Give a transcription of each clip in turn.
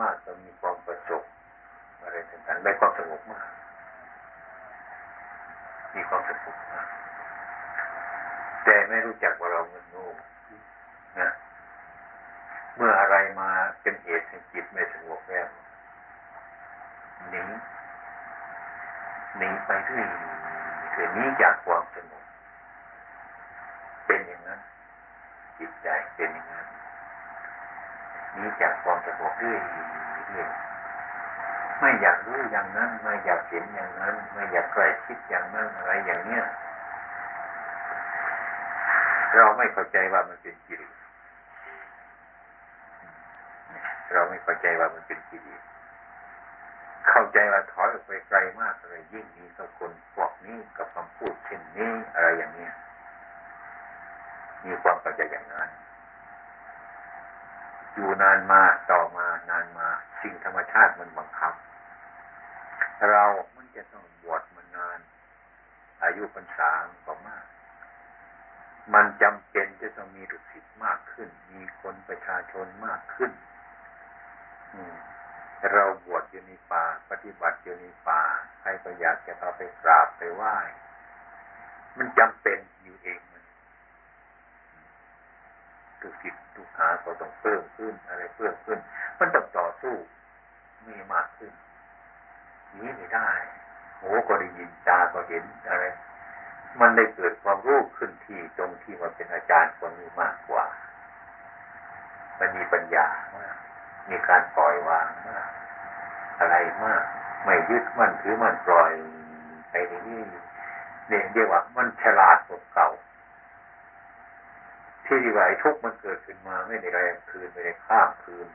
มากจะมีความประสบอะไรต่างๆได้ความสงบมาก มีความสงบมาก แต่ไม่รู้จักว่าเราเงินโง่นะเมื่ออะไรมาเป็นเหตุให้จิตไม่สงบแล้วหนีหนีไปเรื่อยเรื่อยนี้จากความสงบเป็นอย่างนั้น จิตใจเป็นอย่างนั้น นี้จากความสงบเรื่อยเรื่อยไม่อยากรู้อย่างนั้น ไม่อยากเห็นอย่างนั้น ไม่อยากใกล้คิดอย่างนั้นอะไรอย่างเนี้ยเราไม่เข้าใจว่ามันเป็นกิเลสเราไม่เข้าใจว่ามันเป็นกิเลสเข้าใจว่าถอยออกไปไกลมากเลยยิ่งมีกับคนพวกนี้กับคำพูดเช่นนี้อะไรอย่างเนี้ยมีความเข้าใจอย่างนั้น อยู่นานมาต่อมานานมา สิ่งธรรมชาติมันบังคับ เรามันจะต้องบวชมันาน อายุพรรษาก็มาก มันจำเป็นจะต้องมีลูกศิษย์มากขึ้น มีคนประชาชนมากขึ้นเราบวชอยู่ในป่า ปฏิบัติอยู่ในป่า ใครก็อยากจะเข้าไปกราบไปไหว้ มันจำเป็นอยู่เอง มันลูกศิษย์ลูกหาก็ต้องเพิ่มขึ้นอะไรเพิ่มขึ้น มันต้องต่อสู้มีมากขึ้นนี้ไม่ได้หูก็ได้ยินตาก็เห็นอะไร มันได้เกิดความรู้ขึ้นที่ตรงที่ว่าเป็นอาจารย์คนนี้มากกว่า มันมีปัญญามากมีการปล่อยวางมาก อะไรมาก ไม่ยึดมั่นถือมั่นปล่อยไปนี่เนี่ยเรียกว่ามันฉลาดกว่าเก่า ที่ดีว่าไอ้ทุกมันเกิดขึ้นมาไม่ได้แรงคืนไม่ได้ข้ามคืน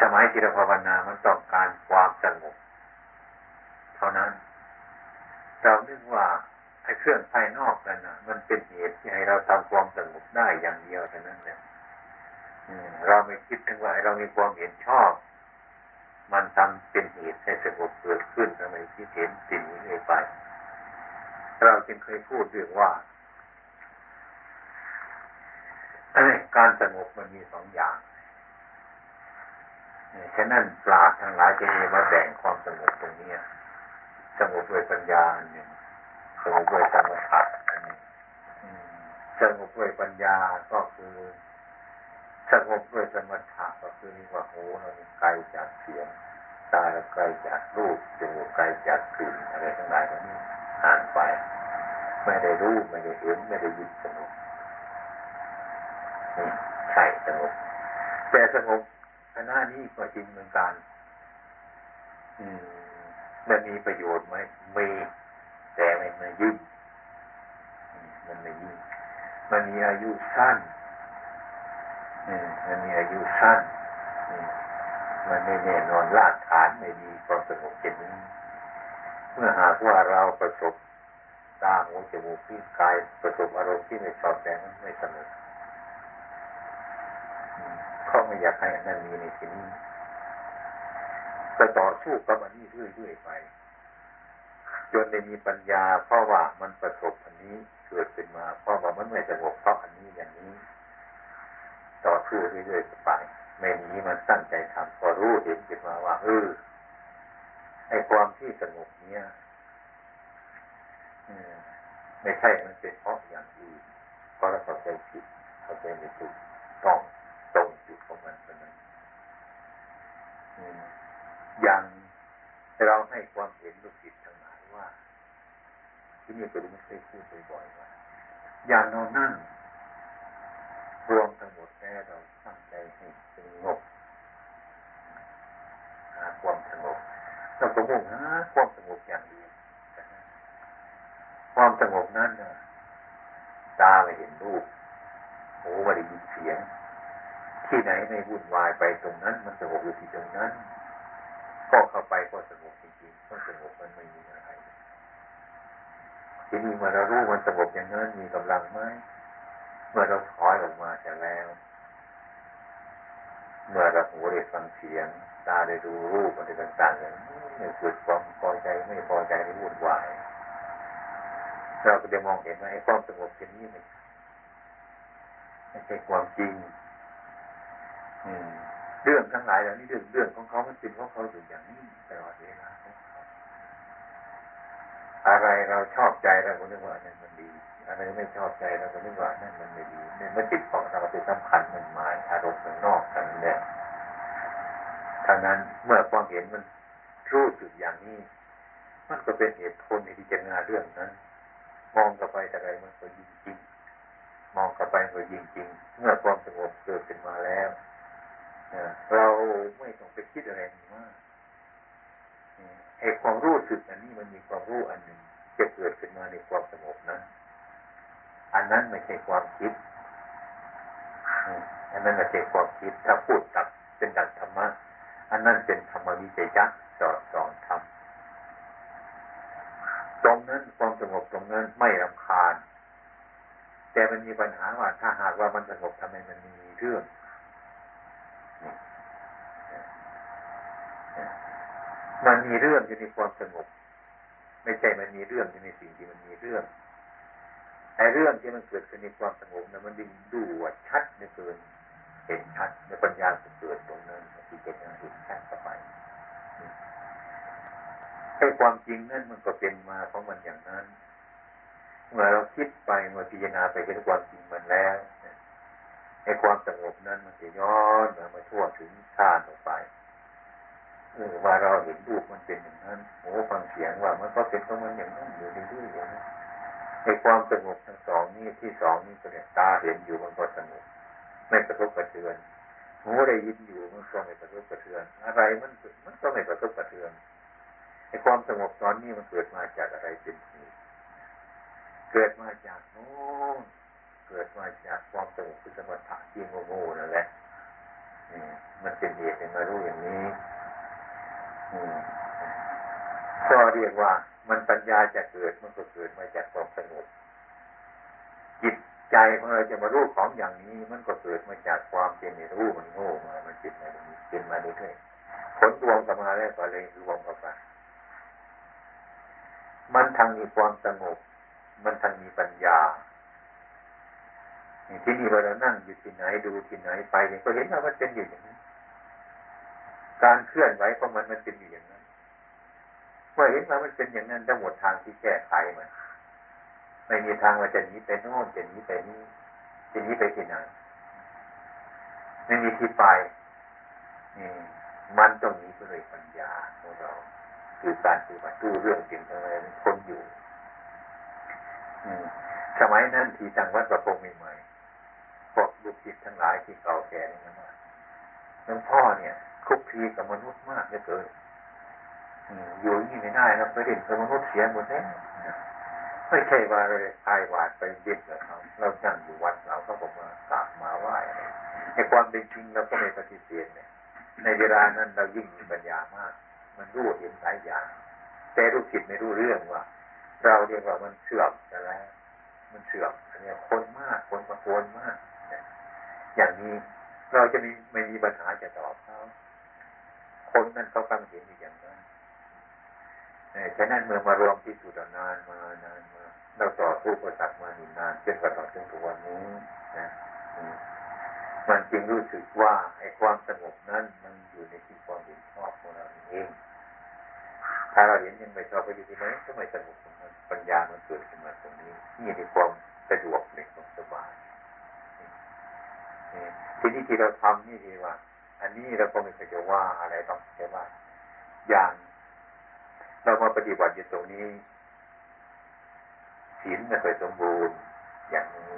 สมัยจิตภาวนามันต้องการความสงบเท่านั้น เราคิดว่าไอ้เครื่องภายนอกนั่นนะมันเป็นเหตุที่ให้เราทำความสงบได้อย่างเดียวเท่านั้นเนี่ยเราไม่คิดถึงว่าเรามีความเห็นชอบ มันทำเป็นเหตุให้สงบเกิดขึ้นทำไมคิดเห็นสิ่งนี้ไป เราจึงเคยพูดเรื่องว่า การสงบมันมีสองอย่างฉะนั้นปราดทั้งหลายจะมีมาแบ่งความสงบตรงนี้สงบด้วยปัญญาหนึ่งสงบด้วยสมาธิอันนี้สงบด้วยปัญญาก็คือสงบด้วยสมถะก็คือนี่ว่าหูเราไกลจากเสียงตาเราไกลจากรูปจมูกไกลจากกลิ่นอะไรทั้งหลายเหล่านี้ห่างไป ไม่ได้รู้ไม่ได้เห็นไม่ได้ยินสงบ นี่ใช่สงบ แต่สงบคณะนี้ก็จริงเหมือนกัน อืมมันมีประโยชน์ไหมมีแต่ไม่มายิ่งมันไม่ยิ่งมันมีอายุสั้นมันมีอายุสั้นมันไม่แน่นอนรากฐานไม่ดีความสงบเช่นนี้ เมื่อหากว่าเราประสบตาหูจมูกที่กายประสบอารมณ์ที่ไม่ชอบแต่ไม่สงบเขา ไม่อยากให้อันนั้นมีในที่นี้ก็ต่อสู้กับอันนี้เรื่อยๆไป จนได้มีปัญญา เพราะว่ามันประสบอันนี้เกิดขึ้นมาเพราะว่ามันไม่สงบเพราะอันนี้อย่างนี้ ต่อสู้เรื่อยๆไปไม่หนีมันตั้งใจทำพอรู้เห็นขึ้นมาว่าเออไอความที่สงบเนี้ยไม่ใช่มันเป็นเพราะอย่างอื่นเพราะเราเข้าใจผิดเข้าใจไม่ถูกต้อง ตรงจุดของมันเท่านั้นอย่างเราให้ความเห็นลูกศิษย์ทั้งหลายว่า ที่นี่ก็ได้ไม่เคยพูดบ่อยๆว่าอย่างเรานั่ง รวมทั้งหมดแค่เราตั้งใจให้สงบหาความสงบเราก็มุ่งหาความสงบอย่างเดียวความสงบนั้นตาไม่เห็นรูปหูไม่ได้ยินเสียง ที่ไหนไม่วุ่นวายไปตรงนั้น มันสงบอยู่ที่ตรงนั้น ก็เข้าไปก็สงบจริงๆก็สงบมันไม่มีอะไรทีนี้เมื่อเรารู้มันสงบอย่างนั้นมีกำลังไหมเมื่อเราถอยออกมาจากแล้ว เมื่อเราหูได้ฟังเสียง ตาได้ดูรูปอะไรต่างๆอย่างนี้เกิดความพอใจไม่พอใจไม่วุ่นวายเราก็จะมองเห็นว่าไอ้ความสงบเช่นนี้ไม่ไม่ใช่ความจริง เรื่องทั้งหลายเหล่านี้เรื่องเรื่องของเขามันเป็นของเขาอยู่อย่างนี้ตลอดเวลาอะไรเราชอบใจเราก็นึกว่านั่นมันดี อะไรไม่ชอบใจเราก็นึกว่านั่นมันไม่ดีเนี่ยมันจิตของเราไปสำคัญมันหมายอารมณ์ข้างนอกกันเนี่ยทางนั้นเมื่อความเห็นมันรู้สึกอย่างนี้ มันก็เป็นเหตุผลในที่จะงานเรื่องนั้น มองกลับไปแต่ไรมันก็ยิ่งจริง มองกลับไปก็ยิ่งจริง เมื่อความสงบเกิดขึ้นมาแล้ว เราไม่ต้องไปคิดอะไรมากไอ้ความรู้สึกอันนี้มันมีความรู้อันหนึ่งจะเกิดขึ้นมาในความสงบนั้นอันนั้นไม่ใช่ความคิด อันนั้นไม่ใช่ความคิด ถ้าพูดตับเป็นดักธรรมะ อันนั้นเป็นธรรมวิจัยยักษ์สอนสอนธรรมตรงนั้นความสงบตรงนั้นไม่รำคาญ แต่มันมีปัญหาว่าถ้าหากว่ามันสงบทำไมมันมีเรื่อง มันมีเรื่องอยู่ในความสงบไม่ใช่มันมีเรื่องอยู่ในสิ่งที่มันมีเรื่องไอ้เรื่องที่มันเกิดขึ้นในความสงบนั้นมันดึงดูว่าชัดในเกินเห็นชัดในปัญญาเกิดตรงนั้นที่เป็นอย่างเห็นชัดเข้าไปไอ้ความจริงนั่นมันก็เป็นมาของมันอย่างนั้น เมื่อเราคิดไปเมื่อพิจารณาไปเห็นความจริงมันแล้วไอ้ความสงบนั้นมันจะย้อนมาทั่วถึงชาติออกไป เออว่าเราเห็นรูปมันเป็นอย่างนั้นโอ้ฟังเสียงว่ามันก็เป็นของมันอย่างนั้นอยู่เรื่อยๆอย่างนั้นในความสงบทั้งสองนี้ที่สองนี้ก็เนี่ยตาเห็นอยู่มันก็สงบไม่กระทบกระเทือนหูได้ยินอยู่มันก็ไม่กระทบกระเทือน อะไรมันมันก็ไม่กระทบกระเทือนในความสงบตอนนี้มันเกิดมาจากอะไรเป็นเหตุเกิดมาจากโน้เกิดมาจากความสงบคือสมถะที่โง่ๆนั่นแหละมันเป็นเหตุเป็นมารู้อย่างนี้ ก็เรียกว่ามันปัญญาจะเกิดมันก็เกิดมาจากความสงบจิตใจของเราจะมารู้ของอย่างนี้ มันก็เกิดมาจากความเป็นรู้มันโง่มามันจิตมาตรงนี้เป็นมาเรื่อยๆผลรวมกันมาแล้วก็เลยรวมกันไปมันทั้งมีความสงบ มันทั้งมีปัญญาที่นี่เรานั่งอยู่ที่ไหนดูที่ไหนไปเนี่ยก็เห็นว่ามันเป็นอยู่อย่างนี้ การเคลื่อนไหวของมันมันเป็นอย่างนั้นเมื่อเห็นว่ามันเป็นอย่างนั้นทั้งหมดทางที่แก้ไขมันไม่มีทางว่าจะหนีไปโน่นจะหนีไปนี่จะหนีไปที่ไหนไม่มีที่ไปมันต้องนีไปเลยปัญญาของเราคือการปฏิบัติดูเรื่องจริงอะไรคนอยู่สมัยนั้นที่ทางวัดประพงใหม่ๆพวกลูกศิษย์ทั้งหลายที่เก่าแก่นี่นะหลวงพ่อเนี่ย คุกคีกับมนุษย์มากเหลือเกินอยู่นี่ไม่ได้นะไปเด่นกับมนุษย์เสียหมดแล้วไม่ใช่ว่าเลยตายวาดไปเด็ดกับเขาเราจังอยู่วัดเราเขาบอกว่ากราบมาไหว้ในความเป็นจริงเราก็ไม่ปฏิเสธเนี่ยในเวลานั้นเรายิ่งมีปัญญามาก มันรู้เห็นหลายอย่าง แต่รู้จิตไม่รู้เรื่องว่า เราเรียกว่ามันเสื่อมแล้วมันเสื่อมอันนี้คนมากคนมาโคนมากอย่างนี้เราจะมีไม่มีปัญหาจะตอบเขา คนนั้นเขาฟังเห็นอย่างนั้นฉะนั้นเมื่อมารวมที่สุดนานมานานมาเราต่อสู้ประสักมาหนานจนกระทั่งถึงทุกวันนี้นะมันจึงรู้สึกว่าไอ้ความสงบนั้นมันอยู่ในที่ความเห็นชอบของเราเองถ้าเราเห็นยังไม่ชอบไปอยู่ที่ไหนก็ไม่สงบปัญญามันเกิดขึ้นมาตรงนี้นี่ในความสะดวกในความสบายทีนี้ที่เราทำนี่ดีว่า อันนี้เราก็ไม่เคยจะว่าอะไรต้องใช่ว่า อย่าง เรามาปฏิบัติอยู่ตรงนี้ศีลไม่เคยสมบูรณ์อย่างนี้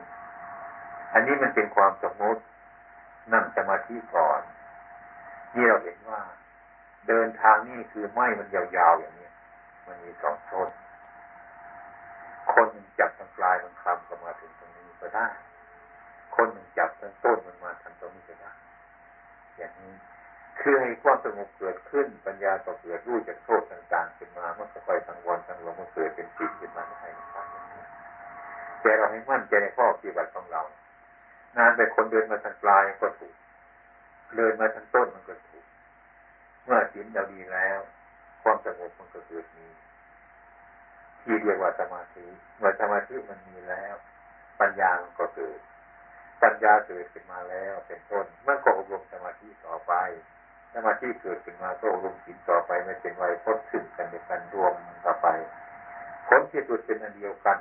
อันนี้มันเป็นความสมมตินั่งสมาธิก่อน นี่เราเห็นว่า เดินทางนี่คือไม้มันยาวๆอย่างนี้มันมีสองต้นคนจับทางปลายมันคำก็มาถึงตรงนี้ก็ได้คนหนึ่งจับต้นต้นมันมาทำตรงนี้ก็ได้อย่างนี้ คือให้ความสงบเกิดขึ้นปัญญาก็เกิดรู้จากโทษต่าง ๆ ขึ้นมามันก็ค่อยสังวรสังวรมันเกิดเป็นจิตขึ้นมาให้ครับแต่เราให้มั่นใจในข้อปฏิบัติของเรา นานไปคนเดินมาทางปลายก็ถูก เดินมาทางต้นมันก็ถูก เมื่อศีลเราดีแล้ว ความสงบมันก็เกิดมีที่เรียกว่าสมาธิเมื่อสมาธิมันมีแล้ว ปัญญามันก็เกิด ปัญญาเกิดขึ้นมาแล้วเป็นต้นมันก็อบรมสมาธิต่อไป สมาธิเกิดขึ้นมาก็ลงสินต่อไปไม่เป็นไรพ้นขึ้นกันในการรวมต่อไปผลที่สุดเป็นอันเดียวกัน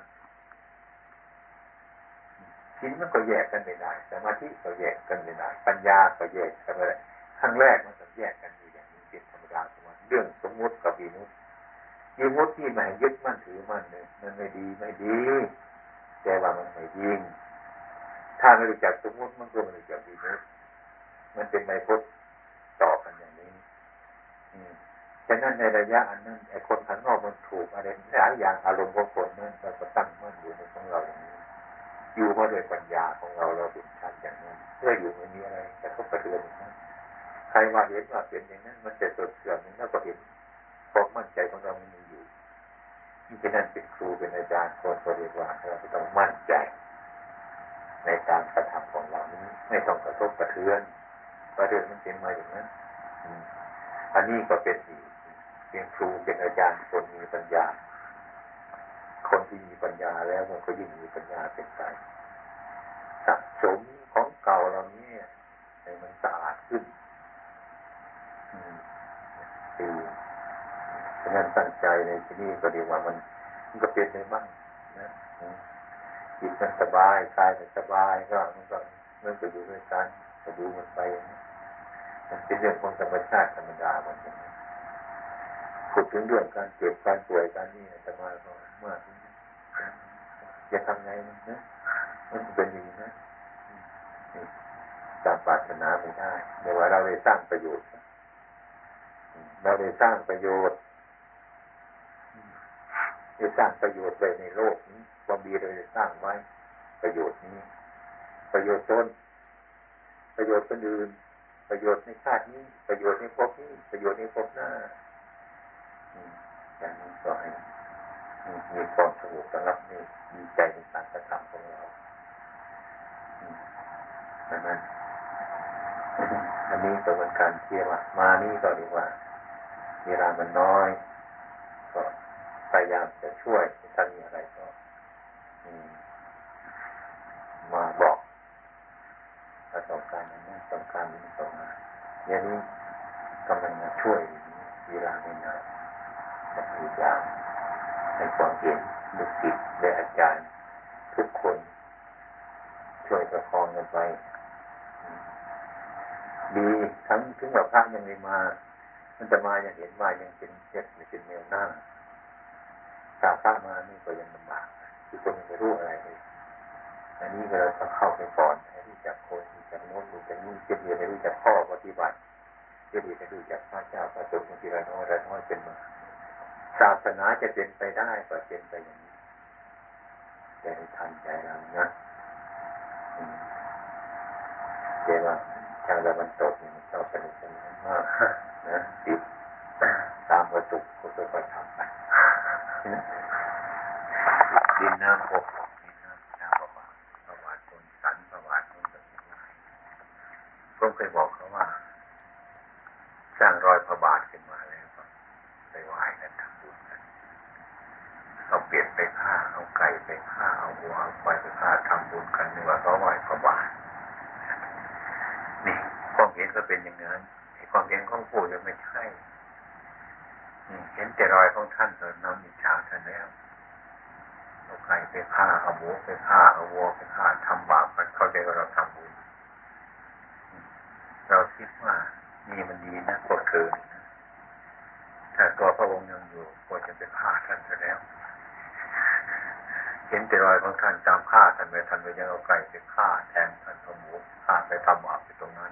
สินมันก็แยกกันไม่ได้สมาธิก็แยกกันไม่ได้ปัญญาก็แยกกันไม่ได้ครั้งแรกมันก็แยกกันอยู่อย่างนี้เป็นธรรมดาสมมติเรื่องสมมุติกับวิมุติวิมุติที่ไหนยึดมั่นถือมั่นเนี่ยมันไม่ดีไม่ดี แต่ว่ามันไม่ยิงถ้าไม่รู้จักสมมุติมันก็ไม่รู้จักวิมุติมันเป็นในพุทธต่อกันอย่างนี้ ฉะนั้นในระยะอันนั้นไอ้คนข้างนอกมันถูกอะไรหลายอย่างอารมณ์ของคนนั้นเราก็ตั้งมั่นอยู่ในของเราอย่างนี้อยู่มาด้วยปัญญาของเราเราเป็นชันอย่างนั้นเพื่ออยู่ไม่มีอะไรแต่ก็กระเทือนใครว่าเห็นว่าเป็นอย่างนั้น มันจะสดเสื่อมนั้นก็เห็นความมั่นใจของเรามันมีอยู่ที่ฉะนั้นเป็นครูเป็นอาจารย์คนก็เรียกว่าเราต้องมั่นใจในการกระทำของเรานี้ ไม่ต้องกระทบกระเทือนประเด็นมันเป็นมาอย่างนั้น อันนี้ก็เป็นอีกเป็นครูเป็นอาจารย์คนมีปัญญา คนที่มีปัญญาแล้วมันก็ยิ่งมีปัญญาเป็นไปสะสมของเก่าเรานี้ให้มันสะอาดขึ้นดีฉะนั้นตั้งใจในที่นี้ก็ดีว่ามันมันก็เป็นในมั่งนะจิตมันสบายกายมันสบายก็มันก็มันก็อยู่ด้วยกันก็ดูมันไป มันเป็นเรื่องของธรรมชาติธรรมดามันพูดถึงเรื่องการเจ็บการป่วยการนี่จะมาเมื่อจะทำไงมันนะมันเป็นอย่างนี้นะตามปรารถนาไม่ได้ในว่าเราได้สร้างประโยชน์เราได้สร้างประโยชน์ได้สร้างประโยชน์ไว้ในโลกนี้ความดีเราได้สร้างไว้ประโยชน์นี้ ประโยชน์ตนประโยชน์คนอื่น ประโยชน์ในชาตินี้ประโยชน์ในภพนี้ประโยชน์ในภพหน้าอย่างนี้ก็ให้มีความสงบสงับนี่ดีใจในการกระทำของเราดังนั้นอันนี้ก็เป็นการเที่ยวมานี่ก็ดีกว่าเวลามันน้อย ก็พยายามจะช่วยถ้ามีอะไรก็มาบอก ถ้าต้อการนั้นต้องการนี้ต้องมาอย่างนี้กำลังมาช่วยเวลาไม่นานจะพยายามในความเห็นลูกศิษย์และอาจารย์ทุกคน ช่วยประคองกันไป ดีทั้งถึงว่าพระยังไม่มา มันจะมายังเห็นว่ายังเป็นเจ็ดเป็นแนวหน้าถ้าพระมานี่ก็ยังลำบากคือคนไม่รู้อะไรเลยอันนี้เราต้องเข้าไปก่อน จักคนรู้จักโน้นรู้จักนี่เจดียวให้รู้จักพ่อปฏิบัติเจดียวให้รู้จักพระเจ้าพระสงฆ์ทีละน้อยละน้อยเป็นมาศาสนาจะเป็นไปได้ก็เป็นไปอย่างนี้แต่ในทันใจเรานะเจ้ว่าทางตะวันตกนี่ชอบสนุกสนานมากนะติดตามกระตุกก็ค่อยๆทำไปดินน้ำหกดินน้ำน้ำประวัติประวัติคนสันประวัติคนแบบนี้ ก็เคยบอกเขาว่า สร้างรอยพระบาทขึ้นมาแล้วไปไหว้กันทำบุญกันเอาเปลี่ยนไปผ้าเอาไก่ไปผ้าเอาวัวเอาควายไปผ้าทำบุญกันนี่ว่าเขาไหว้พระบาทนี่ความเห็นก็เป็นอย่างนั้นความเห็นของผู้ยังไม่ใช่เห็นแต่รอยของท่านตอนน้ำอิจฉาท่านแล้วเอาไก่ไปฆ่าเอาหมูไปฆ่าเอาวัวไปฆ่าทำบาปมันเข้าใจว่าเราทำบุญ คิดว่านี่มันดีนะกดเกินถ้าตัวพระองค์ยังอยู่ก็จะไปฆ่าท่านซะแล้ว เห็นแต่รอยของท่านจำฆ่าท่านไปท่านไปยังเอาไก่ไปฆ่าแทนท่านเอาหมูฆ่าไปทำบาปไปตรงนั้น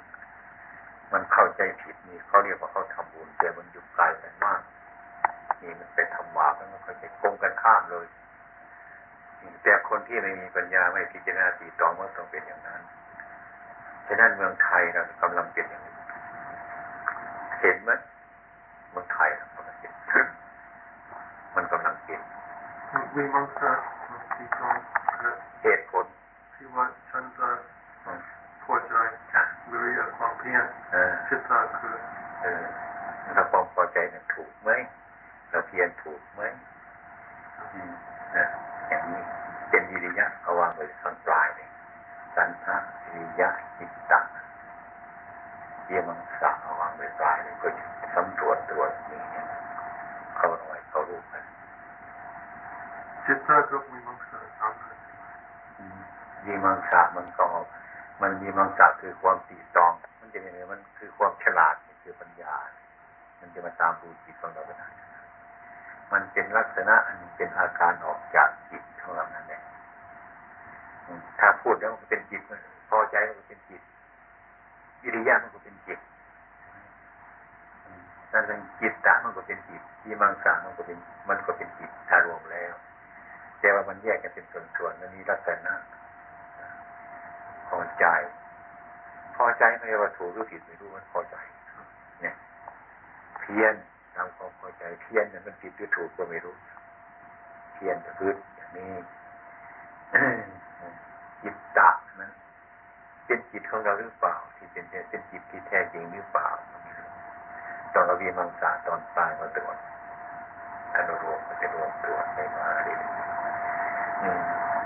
มันเข้าใจผิดนี่เขาเรียกว่าเขาทำบุญแต่มันอยู่ไกลกันมากนี่มันเป็นธรรมะมันก็จะโกงกันข้ามเลยแต่คนที่ไม่มีปัญญาไม่พิจารณาตีตองมันต้องเป็นอย่างนั้น ฉะนั้นเมืองไทยเรากำลังเป็นอย่างนี้เห็นไหมเมืองไทยกำลังเป็นมันกำลังเป็นมีมังสะมีตองเหตุผลที่ว่าฉันจะพอใจวิริยะความเพียรชิตตาคือถ้าความพอใจนั้นถูกไหมเราเพียรถูกไหมอย่างนี้เป็นวิริยะเอาวางไว้ตอนปลายเลย สันทะวิริยะจิตตะเยี่ยมังสะเอาวางไปปลายเลยก็สำรวจตรวจนี่เขาหน่อยเขารู้กันจิตตากับมีมังสะทำกันมีมังสะมันก็มันมีมังสะคือความตีตอง มันจะยังไงมันคือความฉลาดคือปัญญา มันจะมาตามดูจิตของเราได้มันเป็นลักษณะอันเป็นอาการออกจากจิตของเรานั่นเอง ถ้าพูดแล้วมันเป็นจิตพอใจมันก็เป็นจิตอิริยามันก็เป็นจิตนั่นเป็นจิตตะมันก็เป็นจิตยีมังสามันก็เป็นมันก็เป็นจิตถ้ารวมแล้ว แต่ว่ามันแยกกันเป็นส่วนๆมันมีลักษณะพอใจ พอใจไม่ว่าถูกหรือผิดไม่รู้มันพอใจ เนี่ย เพี้ยนตามความพอใจ เพี้ยนเนี่ยมันผิดหรือถูกก็ไม่รู้ เพี้ยนจะพืชอย่างนี้ จิตตะนั้นเป็นจิตของเราหรือเปล่า ที่เป็นเป็นจิตที่แท้จริงหรือเปล่าตอนเราเวีมังสาตอนตายมาตรวจอนุโลมมันจะรวมตรวจไปมาเรื่อย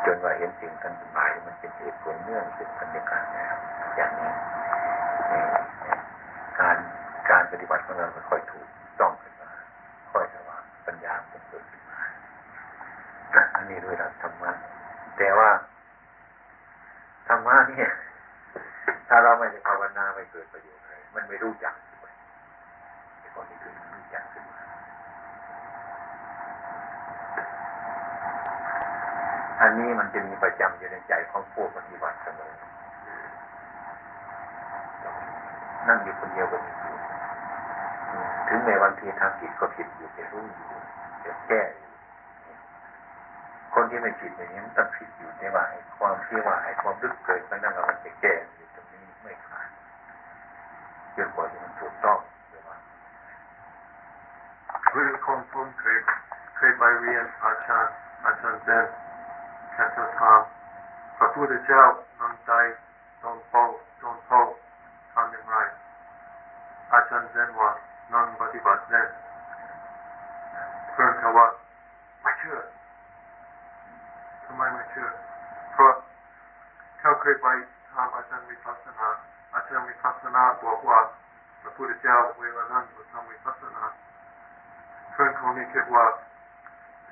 จนว่าเห็นสิ่งทั้งหลายมันเป็นเหตุผลเนื่องสืบกันในการแล้วอย่างนี้การการปฏิบัติของเราค่อยถูกต้องขึ้นมาค่อยสว่างปัญญาเกิดขึ้นมาอันนี้ด้วยหลักธรรมะแต่ว่า ธรรมะเนี่ย ถ้าเราไม่ได้ภาวนาไม่เกิดประโยชน์เลย มันไม่รู้จักไอ้คนที่คือรู้จักขึ้นมาอันนี้มันจะมีประจำอยู่ในใจของผู้ปฏิบัติเสมอนั่งอยู่คนเดียวก็มีอยู่ถึงในวันที่ทำผิดก็ผิดอยู่แต่รู้อยู่แต่แก้ ที่ไม่ผิดอย่างนี้มันต้องผิดอยู่ในว่าความที่ว่าไอ้ความลึกเกิดไปนั่นเรามันจะแก้อยู่ตรงนี้ไม่ขาดจนกว่าที่มันถูกต้องหรือว่าคือคนผมเคยเคยไปเรียนอาจารย์อาจารย์เซนแค่จะทำพระพุทธเจ้านั่งใจตอนโตตอนโตทำอย่างไรอาจารย์เซนว่านั่งปฏิบัติเซนเพื่อนเขาว่าไม่เชื่อทำไมไม่เชื่อเพราะ เขาเคยไปถามอาจารย์วิปัสสนาอาจารย์วิปัสสนาบอกว่าพระพุทธเจ้าเวลานั้นเราทำวิปัสสนาเพื่อนคนนี้คิดว่า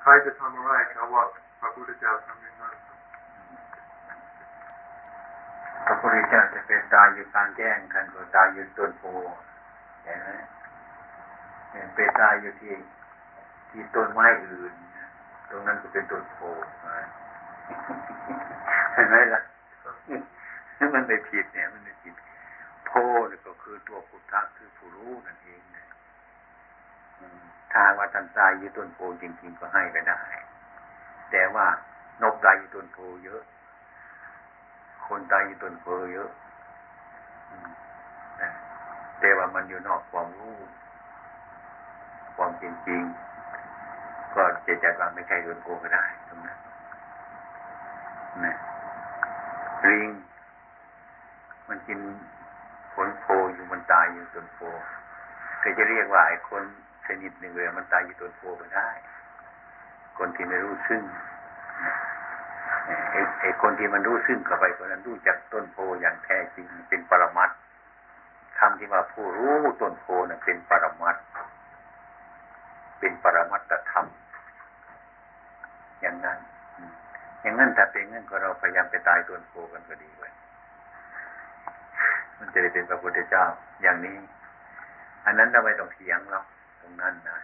ใครจะทำอะไรเขาว่าพระพุทธเจ้าทำอย่างนั้นพระพุทธเจ้าจะเป็นตายอยู่กลางแจ้งกันก็ตายอยู่ต้นโพเห็นไหมเห็นเป็นตายอยู่ที่ที่ต้นไม้อื่น ตรงนั้นก็เป็นต้นโพเห็นไหมล่ะ มันไม่ผิดเนี่ย มันไม่ผิดโพนี่ก็คือตัวพุทธะคือผู้รู้นั่นเองนะทางว่าตันตายอยู่ต้นโพจริง ๆ ก็ให้ไปได้ แต่ว่านกตายอยู่ต้นโพเยอะ คนตายอยู่ต้นโพเยอะแต่ว่ามันอยู่นอกความรู้ความจริงๆก็จะจัดว่าไม่ใช่ต้นโพก็ได้ตรงนั้นนะลิง มันกินผลโพอยู่มันตายอยู่ต้นโพก็จะเรียกว่าไอ้คนชนิดหนึ่งเลยมันตายอยู่ต้นโพก็ได้ คนที่ไม่รู้ซึ่งไอ้คนที่มันรู้ซึ่งเข้าไปคนนั้นรู้จักต้นโพอย่างแท้จริงเป็นปรมัตคำที่ว่าผู้รู้ต้นโพนั่นเป็นปรมัตเป็นปรมัตธรรม อย่างนั้น อย่างนั้นถ้าเป็นงั้นก็เราพยายามไปตายต้นโพกันก็ดีไว้ มันจะได้เป็นพระพุทธเจ้าอย่างนี้ อันนั้นเราไม่ต้องเถียงหรอกตรงนั้นนะ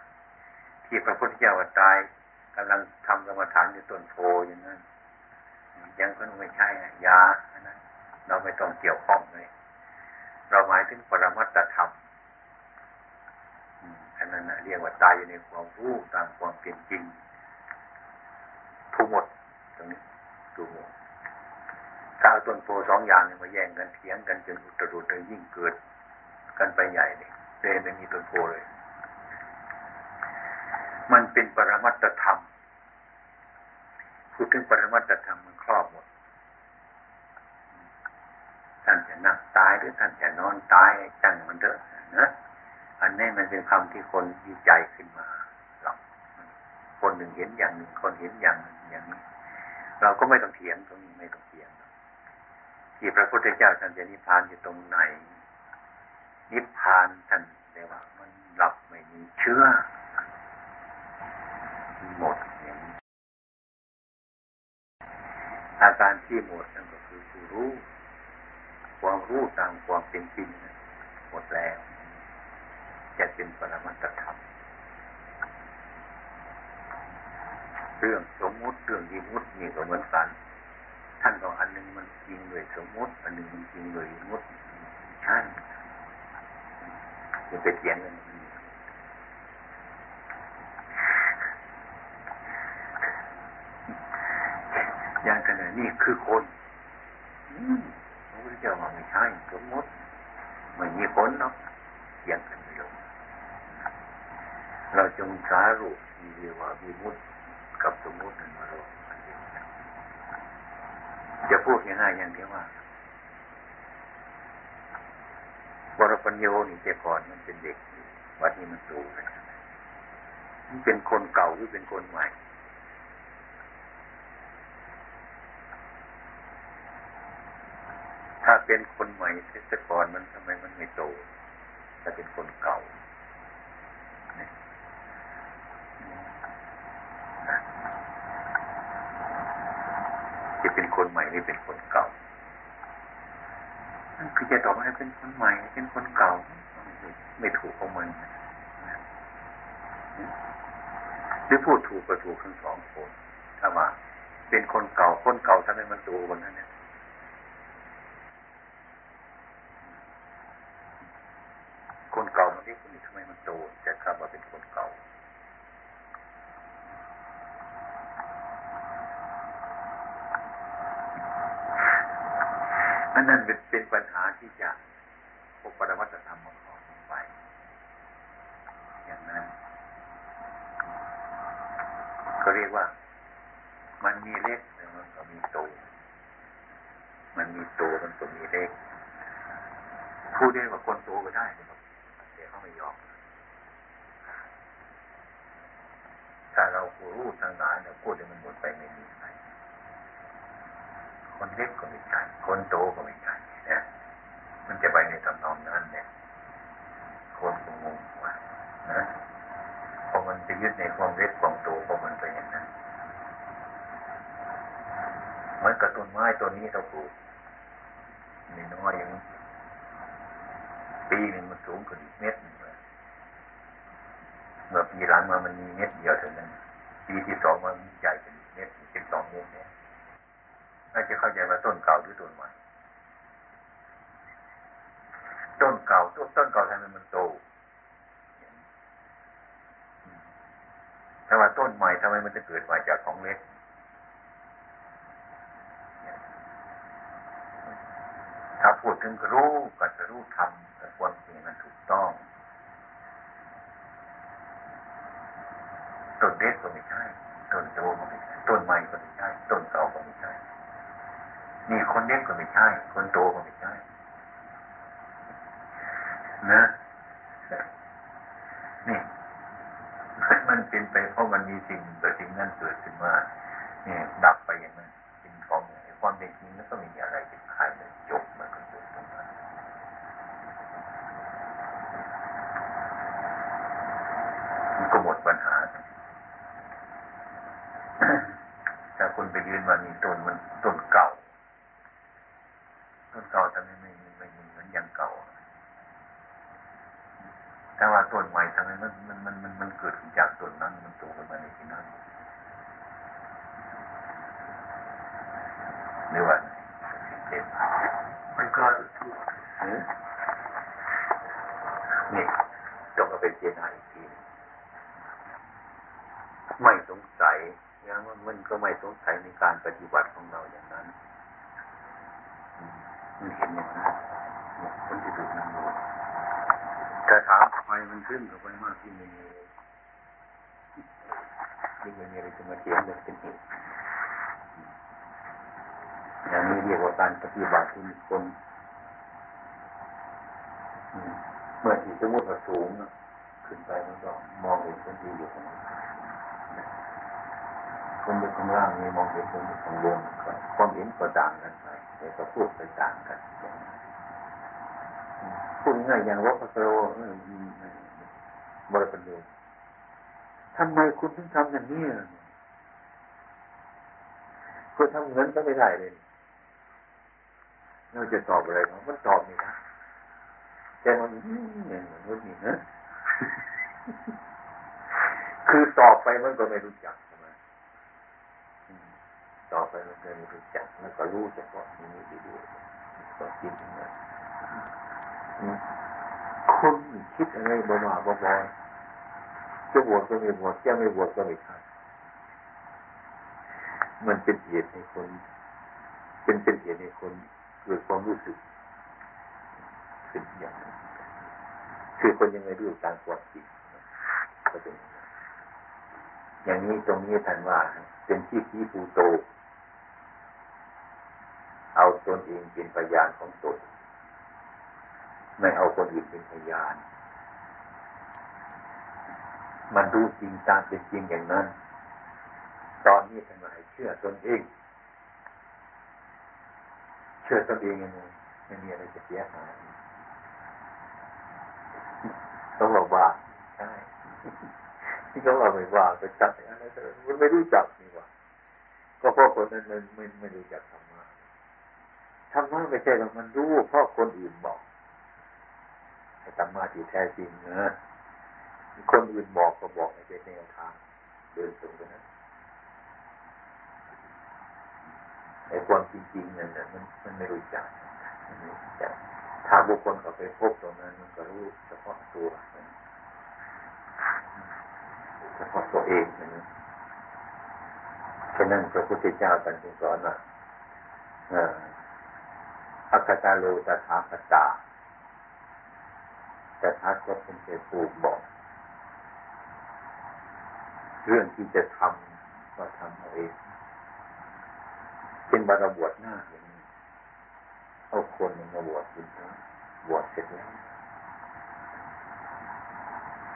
ที่พระพุทธเจ้าตายกำลังทำกรรมฐานอยู่ต้นโพอย่างนั้นยังก็ไม่ใช่ยาอันนั้นเราไม่ต้องเกี่ยวข้องเลย เราหมายถึงปรมัตธรรมอันนั้นเรียกว่าตายอยู่ในความรู้ตามความเป็นจริงผู้หมดตรงนี้ดูถ้า เอาต้นโพสองอย่างนี้มาแย่งกันเถียงกันจนอุตรุดเลยยิ่งเกิด กันไปใหญ่เลยเลยไม่มีต้นโพเลย มันเป็นปรมัตธรรมพูดถึงปรมัตธรรมมันครอบหมดท่านจะนั่งตายหรือท่านจะนอนตายจังมันเถอะนะอันนี้มันเป็นคำที่คนดีใจขึ้นมาหรอกคนหนึ่งเห็นอย่างหนึ่งคนเห็นอย่างหนึ่งอย่างนี้ เราก็ไม่ต้องเถียงตรงนี้ไม่ต้องเถียง ที่พระพุทธเจ้าท่านจะนิพพานอยู่ตรงไหน นิพพานท่านเรียกว่า มันหลับไม่มีเชื้อหมดอย่างนี้อาการที่หมดนั่นก็คือผู้รู้ ความรู้ตามความเป็นจริงหมดแล้ว จะเป็นปรมัตธรรมเรื่องสมมุติเรื่องยิมุตินี่ก็เหมือนกันานบอกอันหนึ่งมันจริงเลยสมมติ อันหนึ่งมันจริงเลยมุติใช่จะไปเถียงกันอย่างกันเลยนี่คือคนพระพุทธเจ้าบอกไม่ใช่สมมติไม่มีคนเนาะเถียงกันไม่ลงเราจงสารุที่เรียกว่าวิมุตติกับสมมตินั้นมาลง จะพูดง่ายๆอย่างเดียวว่าวรปัญโยนี่แต่ก่อนมันเป็นเด็กวันนี้มันโตแล้วมันเป็นคนเก่าหรือเป็นคนใหม่ ถ้าเป็นคนใหม่แต่ก่อนมันทำไมมันไม่โตถ้าเป็นคนเก่าจะเป็นคนใหม่หรือเป็นคนเก่าคือจะตอบให้เป็นคนใหม่ เป็นคนเก่า ไม่ถูกของมันหรือพูดถูกก็ถูกทั้งสองคนถ้าว่าเป็นคนเก่าคนเก่าทำไมมันโตคนนั้นเนี่ย คนเก่ามันนี่คนนี้ทำไมมันโตแต่คำว่าเป็นคนเก่า อันนั้นเป็นปัญหาที่จะพบปรมัตธรรมมาขอลงไป อย่างนั้นก็เรียกว่า มันมีเล็กมันก็มีโต มันมีโตมันก็มีเล็กพูดได้ว่าคนโตก็ได้ครับแต่เขาไม่ยอมถ้าเรารู้ทั้งหลายเราพูดให้มันหมดไปไม่มี คนเล็กก็ไม่ใช่คนโตก็ไม่ใช่เนี่ยมันจะไปในตำนองนั้นเนี่ย คนก็งงว่านะพอมันไปยึดในความเล็กความโตพอมันไปอย่างนั้นเหมือนกับต้นไม้ต้นนี้เราปลูกนี่น้อยอย่างปีหนึ่งมันสูงขึ้นอีกเม็ดหนึ่งเลยเมื่อปีหลังมามันมีเม็ดเดียวเท่านั้นปีที่สองมันใหญ่เป็นเม็ดเป็นสองเม็ดเนี่ย น่าจะเข้าใจว่าต้นเก่าหรือต้นใหม่ต้นเก่าต้นต้นเก่าทำไมมันโตถ้าว่าต้นใหม่ทำไมมันจะเกิดมาจากของเล็กถ้าพูดถึงรู้ก็จะรู้ทำแต่ความจริงมันถูกต้องต้นเล็กก็ไม่ใช่ต้นโตก็ไม่ใช่ต้นใหม่ก็ไม่ใช่ต้นเก่าก็ไม่ใช่ นี่คนเล็กก็ไม่ใช่ คนโตก็ไม่ใช่ นะ นี่ มันเป็นไปเพราะมันมีสิ่งเกิดสิ่งนั้นเกิดขึ้นมาเนี่ยดับไปอย่างนั้นเป็นของความเป็นจริงแล้วก็มีอะไรเป็นใครเลยจบมันก็จบตรงนั้นมันก็หมดปัญหา ถ้าคุณไปยืนมามีต้นมันต้นเก่า ต้นเก่าทำไมไม่ไม่มีเหมือนอย่างเก่า แต่ว่าต้นใหม่ทำไมมันมันมันมันมันเกิดจากต้นนั้น มันโตขึ้นมาในที่นั้นหรือว่าเด็ด มันก็ถูก นี่ต้องเอาไปเจรนาอีกทีไม่สงสัยยังมันก็ไม่สงสัยในการปฏิบัติของเราอย่างนั้นมันเห็นอย่างนั้นคนที่ดูนั่งดูถ้าถา มันขึ้นกับไปมากที่มีที่ไม่มีอะไรจะมาเถียงเลยเป็นเหตุอย่างนี้เรียกว่าการปฏิบัติที่มีคนเมื่อที่สมมติว่าสูงขึ้นไปมันก็มองเห็นคนที่อยู่ข้างบนคนอยู่ข้างล่างนี่มองเห็นคนอยู่ข้างบนความเห็นก็ต่างกันไปแต่ก็พูดไปต่างกันพูดง่ายอย่างว่าพระโสบริปันโยทำไมคุณถึงทำอย่างนี้คุณทำเงินก็ไม่ได้เลยเราจะตอบอะไรมันตอบไม่ได้แต่มันเนี่ยมันนี่นะ คือต่อไปมันก็ไม่รู้จักใช่ไหมต่อไปมันก็ไม่รู้จักแล้วก็รู้เฉพาะนี้ดีๆก็คิดอย่างนั้น คนคิดอะไรบ้าๆบ้าจะบวชก็ไม่บวชจะไม่บวชก็ไม่ทำมันเป็นเหตุในคน เป็นเป็นเหตุในคนเกิดความรู้สึกขึ้นอย่างคือคนยังไม่รู้การปวดจิตก็เป็นอย่างนี้ตรงนี้ท่านว่า เป็นที่ที่ปูโต เอาตนเองเป็นพยานของตน ไม่เอาคนอื่นเป็นพยาน มันรู้จริงตามเป็นจริงอย่างนั้น ตอนนี้ท่านมาให้เชื่อตนเอง เชื่อตนเองยังไงไม่มีอะไรจะเสียหายต้องบอกว่าใช่ที่เขาเอาไม่ว่าไปจับอะไรมันไม่รู้จักนี่ว่าก็เพราะคนนั้นมันไม่ไม่รู้จักธรรมะธรรมะไม่ใช่หรอกมันรู้เพราะคนอื่นบอก ธรรมะที่แท้จริงนะคนอื่นบอกก็บอกในเป็นแนวทาง เดินตรงไปนะไอ้ความจริงๆนั่นมันมันไม่รู้จักมันไม่รู้จักถ้าบุคคลเขาไปพบตรงนั้น มันก็รู้เฉพาะตัวเฉพาะตัวเองนะฉะนั้นพระพุทธเจ้าตรัสสอนว่าอัคตาโลตถาคตา แต่ถ้าก็เป็นเหตุปูกบอก เรื่องที่จะทำก็ทำเอาเองเป็นบารบวชหน้าอย่างนี้เอาคนมาบวชจริงบวชเสร็จแล้ว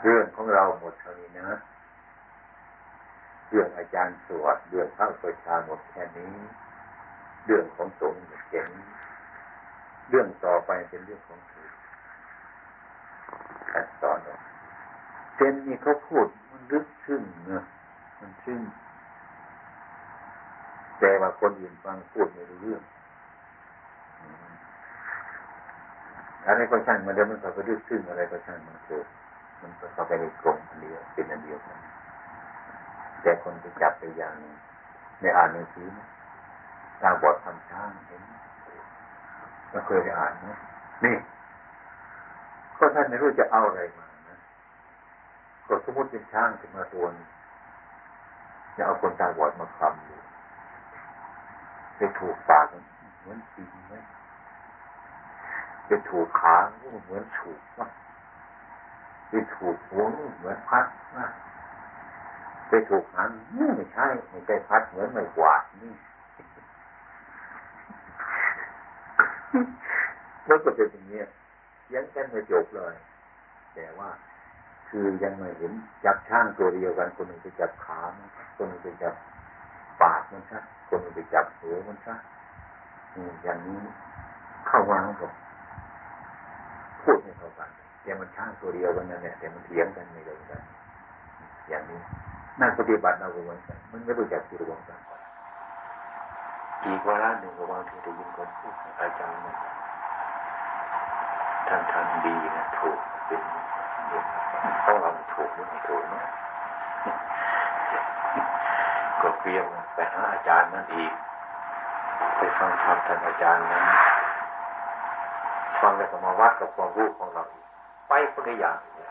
เรื่องของเราหมดเท่านี้นะเรื่องอาจารย์สวดเรื่องพระประชาหมดแค่นี้ เรื่องของสงฆ์หมดแค่นี้เรื่องต่อไปเป็นเรื่องของ ขั้นตอนเซนนี่เขาพูดมันลึกซึ้งเนอะมันซึ้งแต่ว่าคนอื่นฟังพูดไม่รู้เรื่องอะไรก็ช่างมันเดี๋ยวมันก็ไปลึกซึ้งอะไรก็ช่างมันเถอะมันก็เข้าไปในกลมอันเดียวเป็นอันเดียวกันแต่คนไปจับไปอย่างในอ่านหนังสือตาบอดทำช้างเห็นเราเคยได้อ่านไหมนี่ ก็ท่านไม่รู้จะเอาอะไรมานะก็สมมติเป็นช้างขึ้นมาตัวนึงจะเอาคนตาบอดมาคำดูไปถูกปากเหมือนจริงไหมไปถูกขาเหมือนถูกว่าไปถูกหัวเหมือนพัดนะไปถูกหางไม่ใช่ไม่ใช่พัดเหมือนไม่กวาดนี่มันก็เป็นอย่างนี้ ยังกันไม่จบเลย แต่ว่าคือยังไม่เห็นจับช่างตัวเดียวกัน คนหนึ่งไปจับขา คนหนึ่งไปจับปากมันซะคนหนึ่งไปจับหัวมันซะอย่างนี้เข้ามาแล้วก็พูดไม่เข้ากันแต่มันช่างตัวเดียวกันนั่นแหละแต่มันเถียงกันไม่ลงกันอย่างนี้นั่งปฏิบัติเราเหมือนกันมันไม่รู้จักที่รวมกันอีกวาระหนึ่งก็บางทีได้ยินคนพูดอาจารย์นะ ท่านทำดีนะถูกเป็นต้องเราถูกหรือไม่ถูกนะก็เตรียมไปหาอาจารย์นั้นอีก ไปฟังธรรมท่านอาจารย์นั้นฟังแล้วก็มาวัดกับความรู้ของเราไปคนละอย่างเนี่ย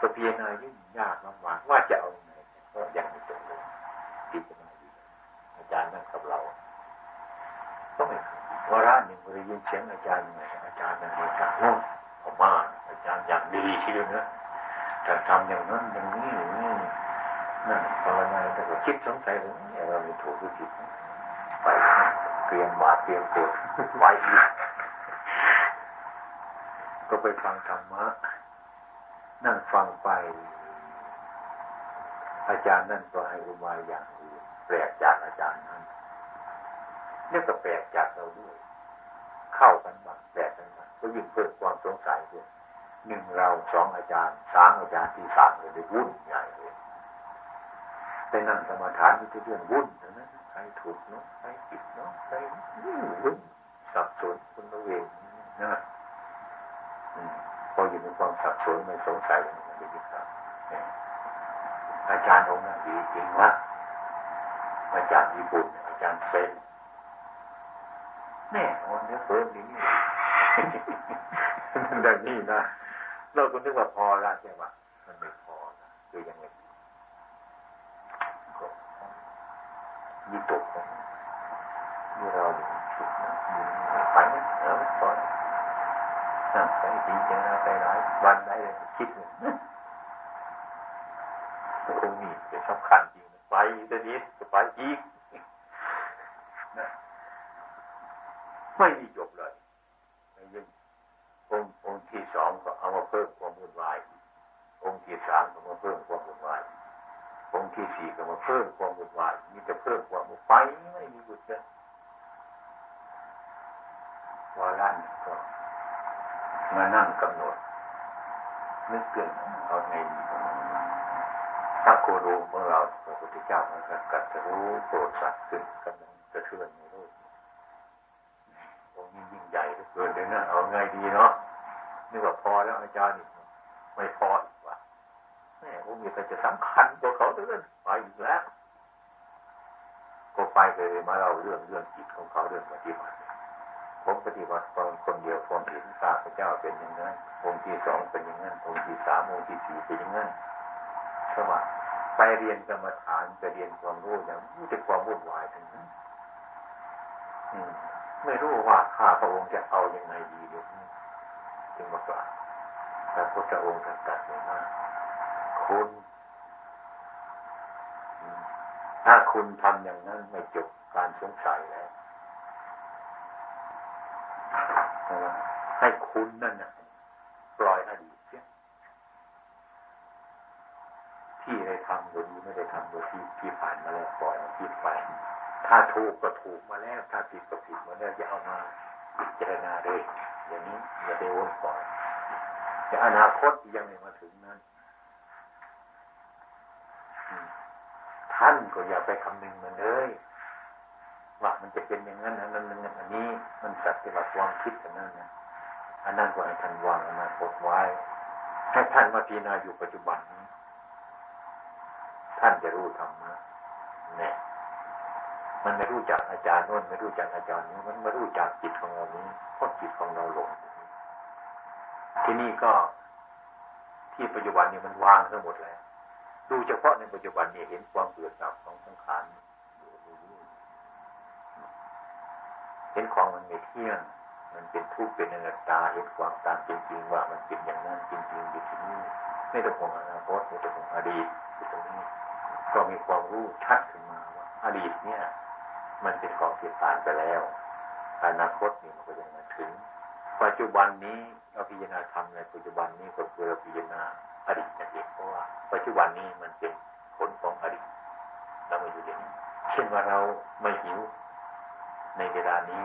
ก็พิจารายิ่งยากลำบากว่าจะเอาไงก็ยังไม่จบเลยพิจารณาอาจารย์นั่งกับเรา ต้องไม่ วาระหนึ่งเรายินเสียงอาจารย์ไงอาจารย์นั่นเองกันโอ้ผมมาอาจารย์อย่างดีทีเดียวนะแต่ทำอย่างนั้นอย่างนี้อย่างนี้นั่นภาวนาแต่ก็คิดสงสัยว่าเราไม่ถูกหรือผิดไปเตรียมบาตเตรียมตัวไว้กก็ไปฟังธรรมะนั่งฟังไป อาจารย์นั่นก็ให้อุบายอย่างอื่นแปลกจากอาจารย์นั้น นี่ก็แปลกจากเราด้วย เข้ากันบ้างแตกกันบ้างก็ยิ่งเพิ่มความสงสัยด้วยหนึ่งเราสองอาจารย์สามอาจารย์ที่สามเลยวุ่นใหญ่เลยไปนั่งสมาทานที่เรื่องวุ่นนะใครถูกเนาะใครผิดเนาะใครวุ่นสับสนคนละเวงนะพออยู่ในความสับสนไม่สงสัยมันจะยิ่งครับอาจารย์องค์นั้นดีจริงวะอาจารย์ญี่ปุ่นอาจารย์เซน แน่วันเนี้เพิ่มนี้มันแบบนี้นะเราก็นึกว่าพอละใช่ไหมมันไม่พอนะคือยังไงก็ยิ่ตกนะนี่เราเนี่ยสุดนะมีไปนะเออพอนไปพิจารณาไปหลายวันได้เลยคิดเนี่ยคงมีเป็นสำคัญจริงไปแต่นี้จะไปอีกนะ ไม่มีจบเลยยิ่งองค์องค์ที่สองก็เอามาเพิ่มความวุ่นวาย องค์ที่สามก็มาเพิ่มความวุ่นวาย องค์ที่สี่ก็มาเพิ่มความวุ่นวาย มีแต่เพิ่มความวุ่นวายไม่มีหยุดเลยวาระนี้ก็มานั่งกำหนดนึกเกินเอาไงถ้าโคดูของเราพระพุทธเจ้ามันกัดจะรู้โปรดสัตว์ขึ้นกำลังกระเทือนในโลกตรงนี้ยิ่งใหญ่ เหลือเกินเลยนเอาไงดีเนาะนี่ว่าพอแล้วอาจารย์นี่ไม่พออีกว่าแม่ผมมีแต่จะสำคัญกว่าเขาเรื่องไปอีกแล้วก็ไปเลยมาเราเรื่องเรื่องจิตของเขาเรื่องปฏิบัติผมปฏิบัติตอนคนเดียวความเห็นข้าพระเจ้าเป็นอย่างนั้นองค์ที่สองเป็นอย่างนั้นองค์ที่สามองค์ที่สี่เป็นอย่างนั้นสว่าไปเรียนกรรมฐานจะเรียนความรู้อย่างนี้แต่ความวุ่นวายทั้งนั้น ไม่รู้ว่าข้าพระองค์จะเอาอยัางไงดีเดี๋ยวนี้จึงมากล่าวพระพุทธองค์ตรัสเลยว่าคุณถ้าคุณทำอย่างนั้นไม่จบการสงสัยแล้วให้คุณนั่นนะปล่อยอดีตเสียที่ได้ทำโดยดีไม่ได้ทำโดยที่ที่ผ่านมาแล้วปล่อยมาคิดไป ถ้าถูกก็ถูกมาแล้ว ถ้าผิดก็ผิดมาแล้วอย่าเอามาพิจารณาเลยอย่างนี้อย่าไปวนปล่อยแต่อนาคตยังไม่มาถึงนั้น ท่านก็อย่าไปคำนึงมันเลยว่ามันจะเป็นอย่างนั้นอันนั้นอันนี้มันสัตว์ที่ว่าความคิดอันนั้นนะอันนั้นก็ให้ท่านวางอนาคตไว้ให้ท่านมาพิจารณาอยู่ปัจจุบัน ท่านจะรู้ธรรมะเนี่ย มันไม่รู้จักอาจารย์น้นไม่รู้จักอาจารย์นี้มันไม่รู้จักจิตของเรานี้เพราะจิตของเราหลงที่นี่ก็ที่ปัจจุบันนี้มันวางทั้งหมดแล้วดูเฉพาะในปัจจุบันนี้เห็นความเกิดดับของสังขารเห็นของมันไม่เที่ยง มันเป็นทุกข์เป็นอนัตตาเห็นความตามจริงๆว่ามันเป็นอย่างนั้นจริงๆอยู่ที่นี่ไม่ต้องห่วงอนาคตไม่ต้องห่วงอดีตอยู่ตรงนี้ก็มีความรู้ชัดขึ้นมาว่าอดีตเนี่ย มันเป็นของที่ผ่านไปแล้ว อนาคตนี่มันก็ยังมาถึง ปัจจุบันนี้เราพิจารณาทำในปัจจุบันนี้ก็คือเราพิจารณาอดีตนั่นเองเพราะว่าปัจจุบันนี้มันเป็นผลของอดีตเรามาอยู่อย่นี้เช่นว่าเราไม่หิวในเวลานี้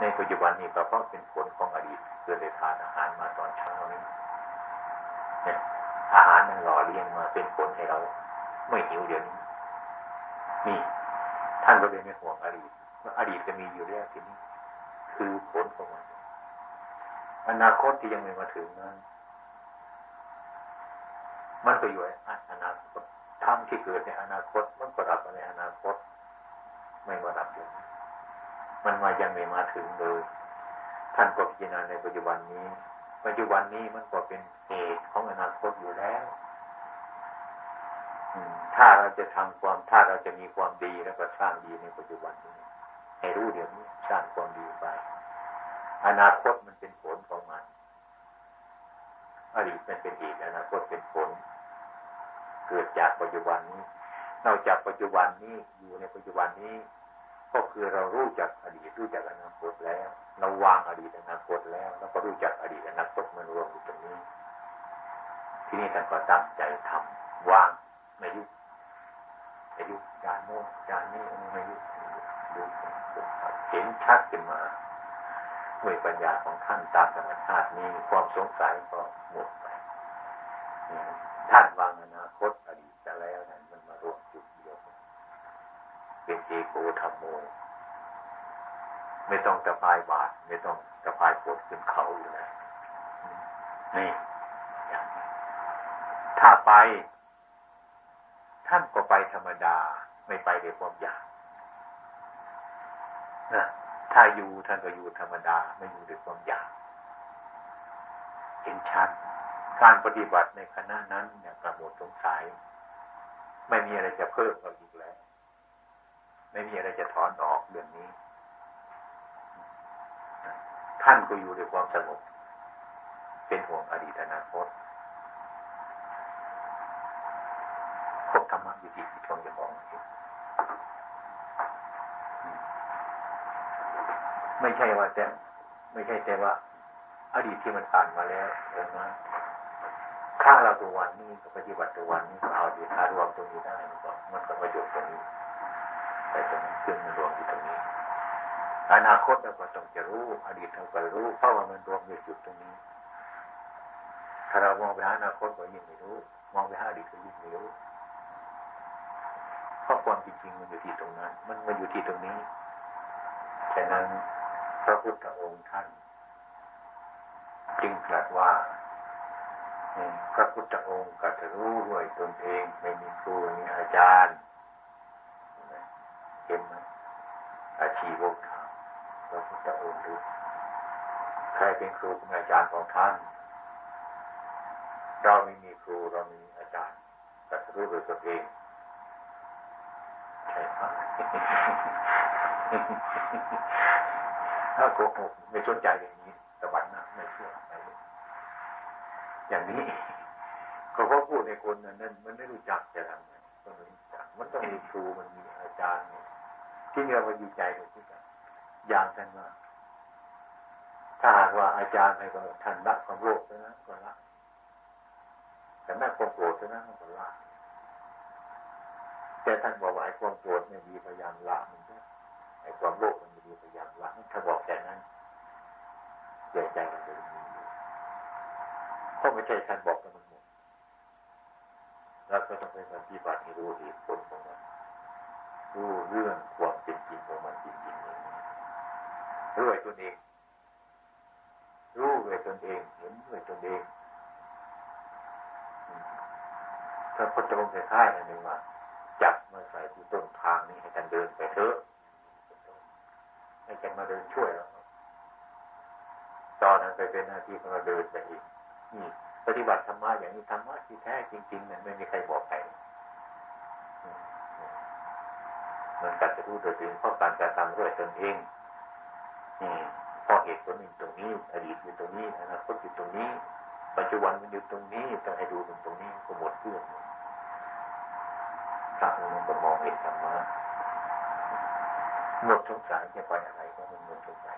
ในปัจจุบันนี้ก็เพราะเป็นผลของอดีตเกิดได้ทานอาหารมาตอนเช้านี้เนี่ยอาหารมันหล่อเลี้ยงมาเป็นผลให้เรา ไม่หิวเดี๋ยวนี้นี่ ท่านก็เลยไม่ห่วงอดีตว่าอดีตจะมีอยู่แล้วทีนี้ คือผลของมันอนาคตที่ยังไม่มาถึงนั้นมันก็อยู่อนาคตทำที่เกิดในอนาคต มันก็รับในอนาคต ไม่มารับเดี๋ยวนี้มันมายังไม่มาถึงเลย ท่านก็พิจารณาในปัจจุบันนี้ ปัจจุบันนี้มันก็เป็นเหตุของอนาคตอยู่แล้ว ถ้าเราจะทำความถ้าเราจะมีความดีแล้วก็สร้างดีในปัจจุบันนี้ให้รู้เดี๋ยวนี้สร้างความดีไป อนาคตมันเป็นผลของมันอดีตมันเป็นเหตุอนาคตเป็นผล เกิดจากปัจจุบันนี้นอกจากปัจจุบันนี้อยู่ในปัจจุบันนี้ ก็คือเรารู้จักอดีตรู้จักอนาคตแล้วเราวางอดีตอนาคตแล้ว แล้วก็รู้จักอดีตอนาคตมันรวมอยู่ตรงนี้ ที่นี่ท่านก็ตั้งใจทำวาง ม่ยุบไม่ยุจานโน้นจานนี้ไม่ยุบดูเห็นชัดขึ้นมาด้วยปัญญาของท่านตามธรรมชาตินี้ความสงสัยก็หมดไปท่านวางอนาคตอดีตจะแล้วนั้นมันมารวมจุดเดียวเป็นเอโกธรรมโมไม่ต้องจะพายบาท ไม่ต้องจะพายปวดขึ้นเขาอยู่แล้วนี่ถ้าไป ท่านก็ไปธรรมดาไม่ไปด้วยความอยากนะถ้าอยู่ท่านก็อยู่ธรรมดา ไม่อยู่ด้วยความอยากเห็นชัด การปฏิบัติในคณะนั้นเนี่ยกระหมดสงสัย ไม่มีอะไรจะเพิ่มเราอีกแล้ว ไม่มีอะไรจะถอนออกเรื่องนี้ ท่านก็อยู่ด้วยความสงบเป็นห่วงอดีตอนาคตค รรมะอยู่ที่ที่ตรงจะบอกไม่ใช่ว่าแต่ ไม่ใช่แต่ว่า อดีตที่มันผ่านมาแล้วเออนะถ้าเราตัววันนี้ก็ปฏิบัติตัววันนี้ก็เอาดีถ้ารวมตรงนี้ได้มันก็มันก็ประโยชน์ตรงนี้แต่ตรงนี้ขึ้นมันรวมอยู่ตรงนี้ อนาคตเราก็ต้องจะรู้ อดีตเราก็รู้เพราะว่ามันรวมอยู่จุดตรงนี้ ถ้าเรามองไปหาอนาคตก็ยิ่งไม่รู้ มองไปหาอดีตก็ยิ่งไม่รู้ เพราะความจริงมันอยู่ที่ตรงนั้น มันมาอยู่ที่ตรงนี้ฉะนั้นพระพุทธองค์ท่าน จึงตรัสว่าพระพุทธองค์กัตรู้ด้วยตนเอง ไม่มีครูมีอาจารย์เห็นไหมอาชีวกพระพุทธองค์รู้ใครเป็นครูเป็นอาจารย์ของท่าน เราไม่มีครูเรามีอาจารย์กัตรู้ด้วยตนเอง ถ้าโกหกไม่สนใจอย่างนี้ตะวันหน้าไม่เชื่อไปอย่างนี้ก็เพราะพูดในคนนั้น มันไม่รู้จักจะทำไงก็ไม่รู้จักมันต้องมีครูมันมีอาจารย์ที่เราไปดีใจเลยที่กันอย่างท่านว่าถ้าหากว่าอาจารย์ให้ก็ท่านละความโลภนะก็ละแต่แม่ความโกรธนะก็ละ แต่ท่านบอกว่าไอ้ความโกรธไม่ดีพยายามละมันไอ้ความโลภมันมีพยายามละถ้าบอกแต่นั้นเสียใจมันเลยมีเพราะไม่ใช่ท่านบอกกันมันหมดเราก็ต้องไปปฏิบัติให้รู้เหตุผลของมันรู้เรื่องความเป็นจริงของมันจริงๆเลยรู้ด้วยตนเองรู้ด้วยตนเองเห็นด้วยตนเองถ้าพุทธองค์จะค่ายนั่นเองว่า มาใส่ที่ต้นทางนี้ให้ท่านเดินไปเถอะให้แกมาเดินช่วยเราตอนนั้นไปเป็นหน้าที่ของเราเดินไปอีกนี่ปฏิบัติธรรมะอย่างนี้ธรรมะที่แท้จริงๆนั้นไม่มีใครบอกใครมันกัดจะรู้โดยตรงเพราะการกระทำด้วยตนเองนี่พอเหตุผลหนึ่งตรงนี้ อดีตอยู่ตรงนี้อนาคตอยู่ตรงนี้ ปัจจุบันมันอยู่ตรงนี้ต้องให้ดูตรงนี้ก็หมดเรื่อง พระมันก็มองเห็นธรรมะหมดสงสัยจะไปอะไรก็มันหมดสงสัย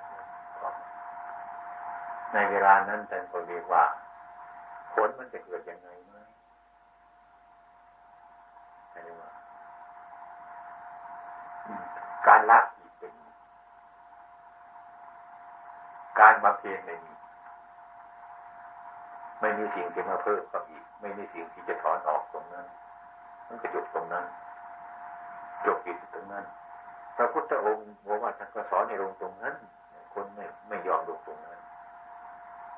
ในเวลานั้นท่านก็เรียกว่าผลมันจะเกิดยังไงไหมอะไรว่าการละอีกเป็น การบำเพ็ญไม่มีไม่มีสิ่งที่มาเพิ่มกับอีก ไม่มีสิ่งที่จะถอนออกตรงนั้น มันก็จบตรงนั้น จบอีกตรงนั้น พระพุทธองค์บอกว่าท่านก็สอนในลงตรงนั้น คนไม่ไม่ยอมลงตรงนั้น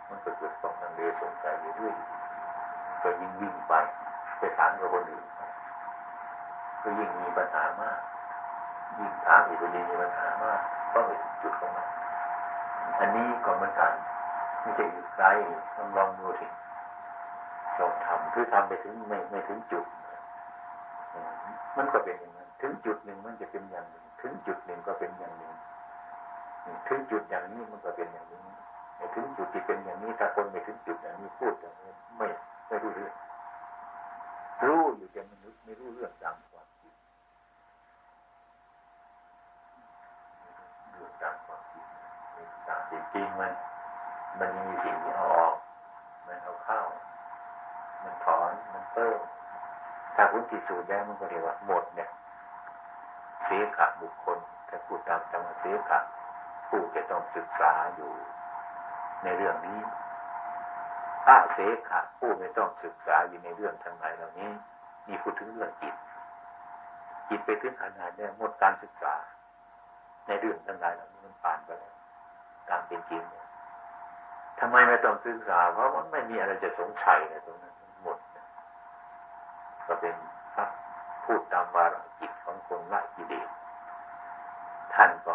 มันก็เกิดความลังเลสงสัยอยู่ด้วยก็ยิ่งวิ่งไปไปถามกับคนอื่นก็ยิ่งมีปัญหามาก ยิ่งถามอีกก็ยิ่งมีปัญหามากก็ไม่จุดของมันอันนี้ก็เหมือนกันไม่ใช่อยู่ไกลต้องลองดูสิลองทำคือทำไปถึงไม่ไม่ถึงจุด มันก็เป็นอย่างนั้น ถึงจุดหนึ่งมันจะเป็นอย่างหนึ่ง ถึงจุดหนึ่งก็เป็นอย่างหนึ่งถึงจุดอย่างนี้มันก็เป็นอย่างนี้ถึงจุดที่เป็นอย่างนี้ถ้าคนไม่ถึงจุดอย่างนี้พูดอย่างนี้ไม่ไม่รู้เรื่องรู้อยู่แต่มนุษย์ไม่รู้เรื่องตามความจริงเรื่องตามความจริงตามจริงมัน มันมีสิ่งที่เอาออก มันเอาเข้า มันถอนมันเพิ่ม ถ้าคุณติสูจน์แล้มันก็เรียกว่าหมดเนี่ยเสียขะบุคคลถ้าพูดตามธรรมเสียขะผู้จะต้องศึกษาอยู่ในเรื่องนี้อาเสขะผู้ไม่ต้องศึกษาอยู่ในเรื่องทั้งหลายเหล่านี้มีพูดถึงเรื่องจิตจิตไปถึงขนาดนี้หมดการศึกษา ในเรื่องทั้งหลายเหล่านี้มันผ่านไปแล้วตามเป็นจริงทำไมไม่ต้องศึกษา เพราะมันไม่มีอะไรจะสงสัยในตรงนั้น ก็เป็นพูดตามวาระจิตของคนละกิเลสท่านก็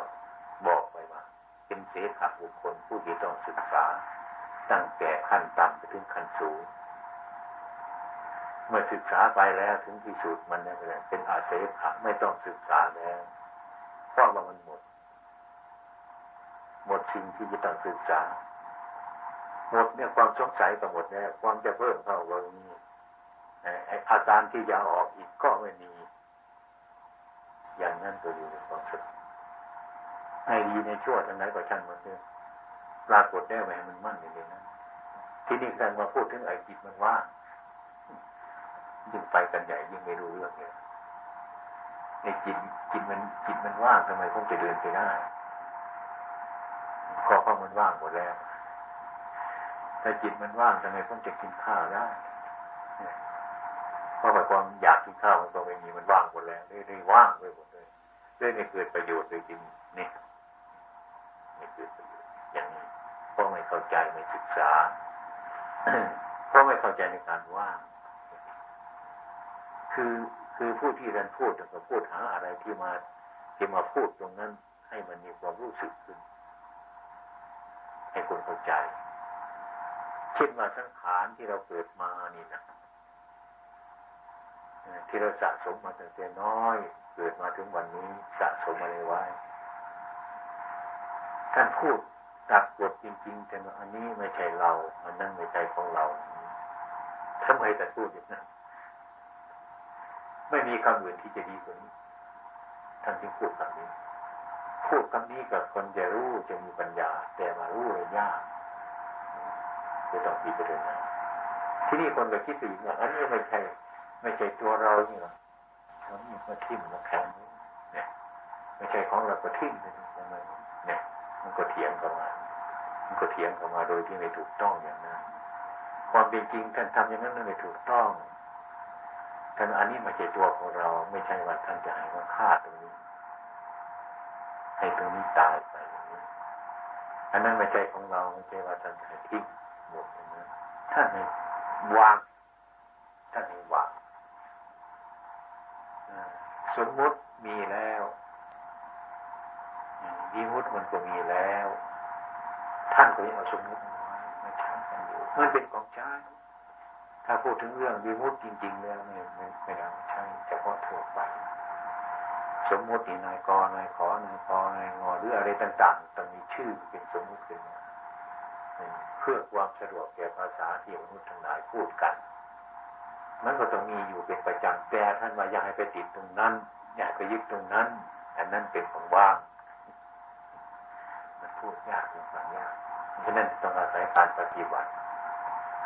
บอกไปว่า เป็นเสขบุคคลผู้ที่ต้องศึกษา ตั้งแต่ขั้นต่ำไปถึงขั้นสูง เมื่อศึกษาไปแล้วถึงที่สุดมันได้เลยเป็นอาเสขะไม่ต้องศึกษาแล้วเพราะว่ามันหมด หมดสิ่งที่จะต้องศึกษาหมดเนี่ยความสงสัยก็หมดเนี่ยความจะเพิ่มเข้าก็มีอ อาการที่จะออกอีกก็ไม่มี อย่างนั้นก็อยู่ในความสุขให้ดีในชั่วทั้งไหนก็ช่างมันเถอะปรากฏได้ไหมมันมั่นอย่างนี้นะที่นี่การมาพูดถึงไอ้จิตมันว่างยิ่งไปกันใหญ่ยิ่งไม่รู้เรื่องเลยไอ้จิตจิตมันจิตมันว่างทำไมผมจะเดินไปได้ก็เพราะมันว่างหมดแล้วแต่จิตมันว่างทำไมผมจะกินข้าวได้ ราะว่าความอยากกินข้าวมันก็ไม่มีมันว่างหมดแล้วเรื่อยๆว่างไปหมดเลยเรื่อยๆเกิดประโยชน์เลยจริงนี่ไม่เกิดประโยชน์อย่างนี้เพราะไม่เข้าใจไม่ศึกษาเพราะไม่เข้าใจในการว่างคือคือผู้ที่เรียนพูดก็พูดหาอะไรที่มาที่มาพูดตรงนั้น ให้มันมีความรู้สึกขึ้น ให้คนเข้าใจเช่นว่าสังขารที่เราเกิดมานี่นะ ที่เราสะสมมาตั้งแต่น้อย เกิดมาถึงวันนี้สะสมอะไรไว้ ท่านพูดตักกดจริง ๆ แต่อันนี้ไม่ใช่เรา อันนั้นไม่ใช่ของเราทำไมแต่พูดอย่างนั้นไม่มีคำอื่นที่จะดีกว่านี้ ท่านจึงพูดคำนี้ พูดคำนี้กับคนจะรู้จะมีปัญญา แต่มารู้เลยยากจะต้องพิจารณาที่นี่คนก็คิดถึงว่าอันนี้ไม่ใช่ ไม่ใช่ตัวเรานี่หรอมันมาทิ่มมาแข็งเนี่ยไม่ใช่ของเราก็ทิ่มไปทำไมเนี่ย มันก็เถียงกันมา มันก็เถียงกันมาโดยที่ไม่ถูกต้องอย่างนั้นความเป็นจริงท่านทำอย่างนั้นไม่ถูกต้องท่านอันนี้ไม่ใช่ตัวของเรา ไม่ใช่ว่าท่านจะให้ว่าฆ่าตรงนี้ ให้ตรงนี้ตายไปอย่างนี้ อันนั้นไม่ใช่ของเราไม่ใช่ว่าท่านจะทิ้งหมดอย่างนั้นท่านให้วางท่านให้วาง สมมุติมีแล้ววิมุติมันก็มีแล้ว ท่านก็ยังเอาสมมุติมาใช้กันอยู่มันเป็นของใช้ถ้าพูดถึงเรื่องวิมุติจริง ๆ แล้วเนี่ยไม่ได้ใช่เฉพาะทั่วไป สมมตินายกนายขอนายกนายงอหรืออะไรต่างๆต้องมีชื่อเป็นสมมุติขึ้นมาเพื่อความสะดวกแก่ภาษาที่มนุษย์ทั้งหลายพูดกัน มันก็ต้องมีอยู่เป็นประจำแต่ท่านว่าอยากให้ไปติดตรงนั้น อยากไปยึดตรงนั้น อันนั้นเป็นของว่าง มันพูดยากเป็นฟังยากฉะนั้นต้องอาศัยการปฏิบัติ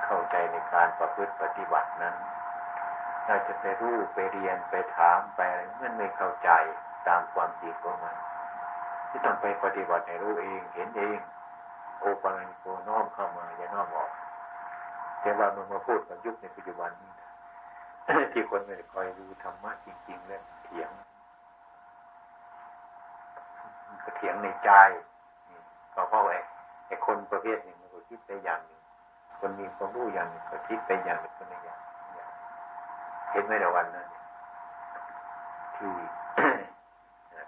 เข้าใจในการประพฤติปฏิบัตินั้น เราจะไปรู้ไปเรียนไปถามไปอะไรมันไม่เข้าใจตามความจริงของมัน ที่ต้องไปปฏิบัติในรู้เองเห็นเอง โอปัญโกน้อมเข้ามาอย่าน้อมออก แต่ว่ามันมาพูดกับยุคในปัจจุบันนี้ ที่คนไม่คอยดูธรรมะจริง ๆ แล้วเถียงก็เถียงในใจก็เพราะไอ้ไอ้คนประเภทหนึ่งมันก็คิดไปอย่างหนึ่งคนมีความรู้อย่างหนึ่งก็คิดไปอย่างหนึ่งคนในอย่างเห็นไหมในวันนั้นที่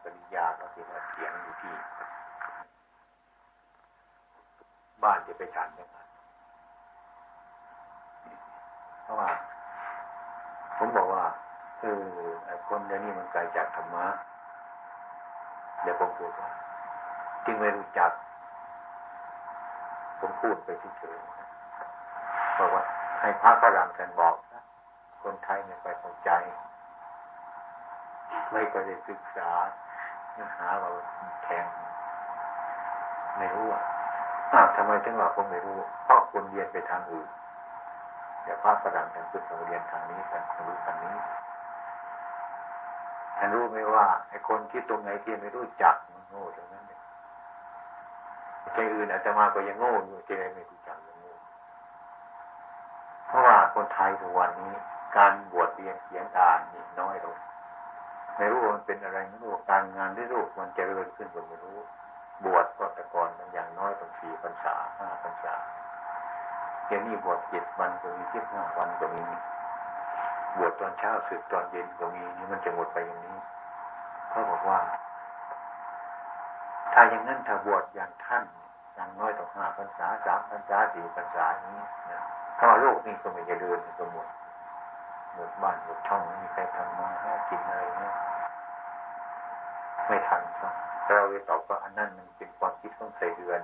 ปริญาก็ที่ว่าเถียงอยู่ที่ บ้านจะไปฉันยังไงเพราะว่า ผมบอกว่าเออคนเดี๋ยวนี้มันไกลจากธรรมะเดี๋ยวผมพูดว่าจึงไม่รู้จัก ผมพูดไปเฉยๆบอกว่าให้พระฝรั่งกันบอกนะคนไทยไม่ไปเข้าใจ ไม่ไปได้ศึกษาเนื้อหาเราแทงไม่รู้อะอ้าวทำไมถึงว่าผมไม่รู้เพราะคนเรียนไปทางอื่น เดี๋ยวพระฝรั่งท่านพุทธเรียนทางนี้ท่านรู้ทางนี้ท่านรู้ไหมว่าไอ้คนที่ตรงไหนที่ไม่รู้จักมันโง่ตรงนั้นเลยใจอื่นอาจจะมาก็ยังโง่อยู่ใจไม่รู้จักยังโง่เพราะว่าคนไทยทุกวันนี้ การบวชเรียนเขียนอ่านนี่น้อยลงไม่รู้มันเป็นอะไรไม่รู้การงานที่รู้มันเจริญขึ้นก็ไม่รู้ บวชก็แต่ก่อนอย่างน้อยต้องสี่พรรษาห้าพรรษา ดี๋ยวนี้บวชเจ็ดวันก็มีเจ็ดห้าวันก็มีบวชตอนเช้าสึกตอนเย็นก็มีนี่มันจะหมดไปอย่างนี้เขาบอกว่า ถ้าอย่างนั้นถ้าบวชอย่างท่านอย่างน้อยต้องห้าพรรษาสามพรรษาสี่พรรษานี้นะถ้าโลกนี้ก็ไม่จะเดินก็หมดหมดบ้านหมดช่องไม่มีใครทำมาหากินอะไรนี่ยไม่ทันก็เราเลยตอบว่าอันนั้นมันเป็นความคิดของใส่เดือน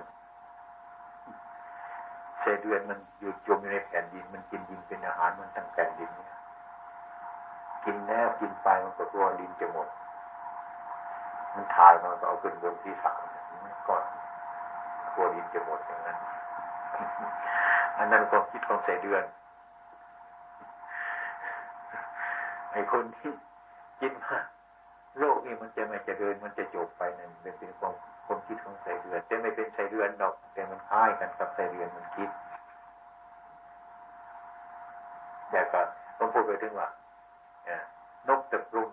ใส่เดือนมันอยู่จมอยู่ในแผ่นดิน มันกินดินเป็นอาหารมันทั้งแผ่นดินเนี่ยกินแล้วกินไปมันก็ตัวดินจะหมด มันถ่ายมันก็เอาขึ้นบนที่สามก่อนตัวดินจะหมดอย่างนั้น อันนั้นความคิดของใส่เดือนไอ้คนที่กินมาก โลกนี้มันจะไม่จะเดินมันจะจบไปนั่นเป็นเป็นความความคิดของใส่เดือนแต่ไม่เป็นใส่เดือนดอก แต่มันคล้ายกันกับใส่เดือนมันคิดอยากก็ต้องพูดไปถึงว่านกตะกรุม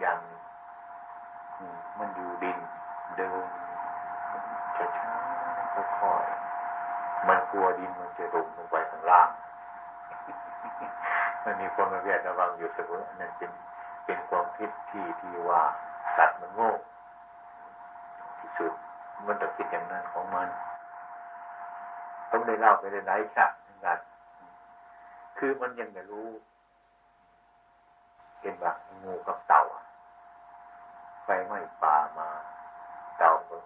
อย่างมันอยู่ดินเดินช้าๆค่อยๆมันกลัวดินมันจะลงลงไปข้างล่าง มันมีคนมาเรียกระวังอยู่เสมอนั่นเป็น เป็นความคิดที่ที่ว่าสัตว์มันโง่ที่สุดมันต้องคิดอย่างนั้นของมันต้องได้เล่าไปได้หลายฉากหมือนกันคือมันยังไม่รู้เป็นว่างูกับเต่าไฟไหม้ป่ามา เต่าก็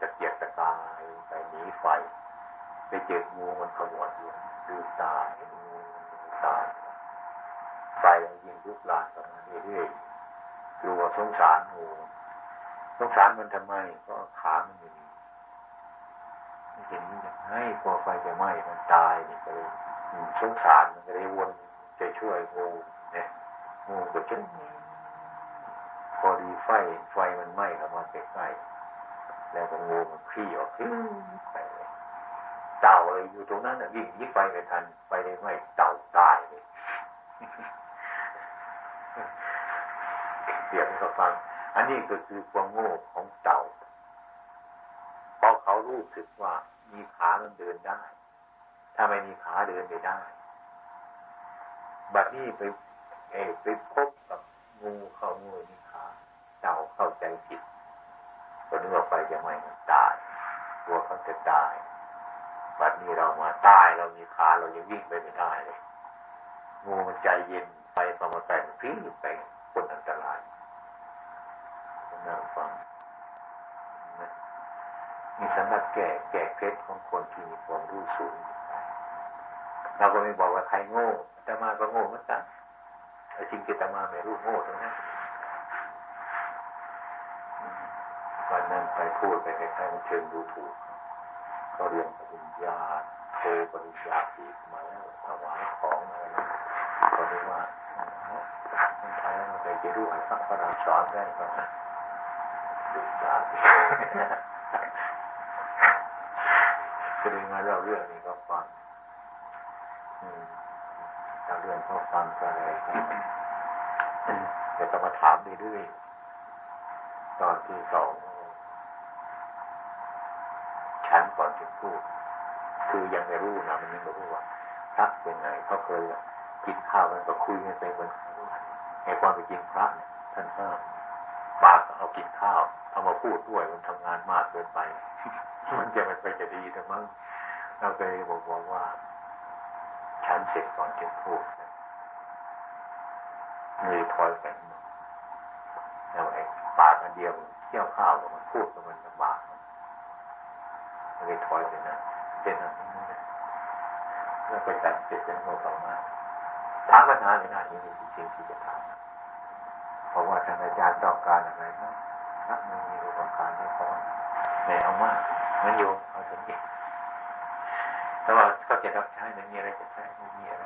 จะเกียกตะกายไปหนีไฟ ไปเจองูมันขมวดอยู่ดูตางูตาย ไฟยิงลุกลามกันมาเรื่อยๆกลัวสงสารงูสงสารมันทำไมก็ขามันอยู่นี่เห็นยังไงกลัวไฟจะไหม้มันตายนี่ก็เลยสงสารมันก็เลยวนจะช่วยงูเนี่ยงูก็จะพอดีไฟไฟมันไหม้เข้ามาใกล้ๆแล้วก็งูมันคลี่ออกไปเลยเต่าเลยอยู่ตรงนั้นวิ่งยิ่งไปไม่ทัน ไปเลยไหม้เต่าตายเลย เสียงเขาฟัง อันนี้ก็คือความโง่ของเต่าเพราะเขารู้สึกว่ามีขามันเดินได้ ถ้าไม่มีขาเดินไม่ได้ บัดนี้ไปเอไปพบกับงูเข้างูมีขาเต่าเข้าใจผิดคนนึกว่าไปจะไม่ตายกลัวเขาจะตายบัดนี้เรามาตายเรามีขาเรายังวิ่งไปไม่ได้เลยงูมันใจเย็นไปพอมาแต่งพิ้งไปคนอันตราย น่าฟังมีสำหรับแก่แก่เคล็ดของคนที่มีความรู้สูง เราก็ไม่บอกว่าใครโง่แต่มาก็โง่เหมือนกันไอ้สิ่งที่ตมาไม่รู้โง่ตรงนั้นวันนั้นไปพูดไปใครๆมันเชิงดูถูกเขาเรียนปริญญาโทปริญญาสีมาแล้วถวายของอะไรนะก็เรียกว่าคนไทยเราไปจะรู้ให้ฟังฝรั่งสอนได้ก็ดูตา ก็เลยมาเล่าเรื่องนี้ก็ฟังถ้าเรื่องก็ฟังก็เลยจะต้องมาถามเรื่อยๆตอนที่สองชั้นก่อนจะพูด คือยังไม่รู้นะมันยังไม่รู้ว่าพระเป็นไงเขาเคยกินข้าวกันก็คุยกันไปเหมือนในความเป็นจริงพระเนี่ยท่านห้ามากินข้าวเอามาพูดด้วยมันทำงานมากเกินไป มันจะไม่ไปจะดีแต่มั้งเราเคยบอกว่า ฉันเสร็จก่อนจะพูดมือถอยไปแล้วไอ้ปากอันเดียวเที่ยวข้าวมันพูดมันลำบากมันเลยถอยไปนะเป็นอะไรแล้วไปตัดเสร็จจะโง่ต่อมาถามปัญหาในหน้านี้มีสิ่งที่จะถามเพราะว่าทาง อาจารย์ต้องการอะไรนะนักมันมีอุปการให้พอไหนเอามากมันโยเอาสังเกตแต่ว่าเขาจะรับใช้มันมีอะไรจะใช้มันมีอะไร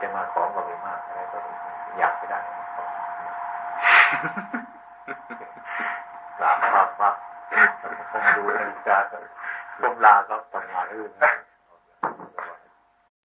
จะมาของก็ไม่มากอะไรก็อยากไปได้ขอหลับปั๊บปั๊บผมดูนาฬิกาก้มลาครับทำงานอื่น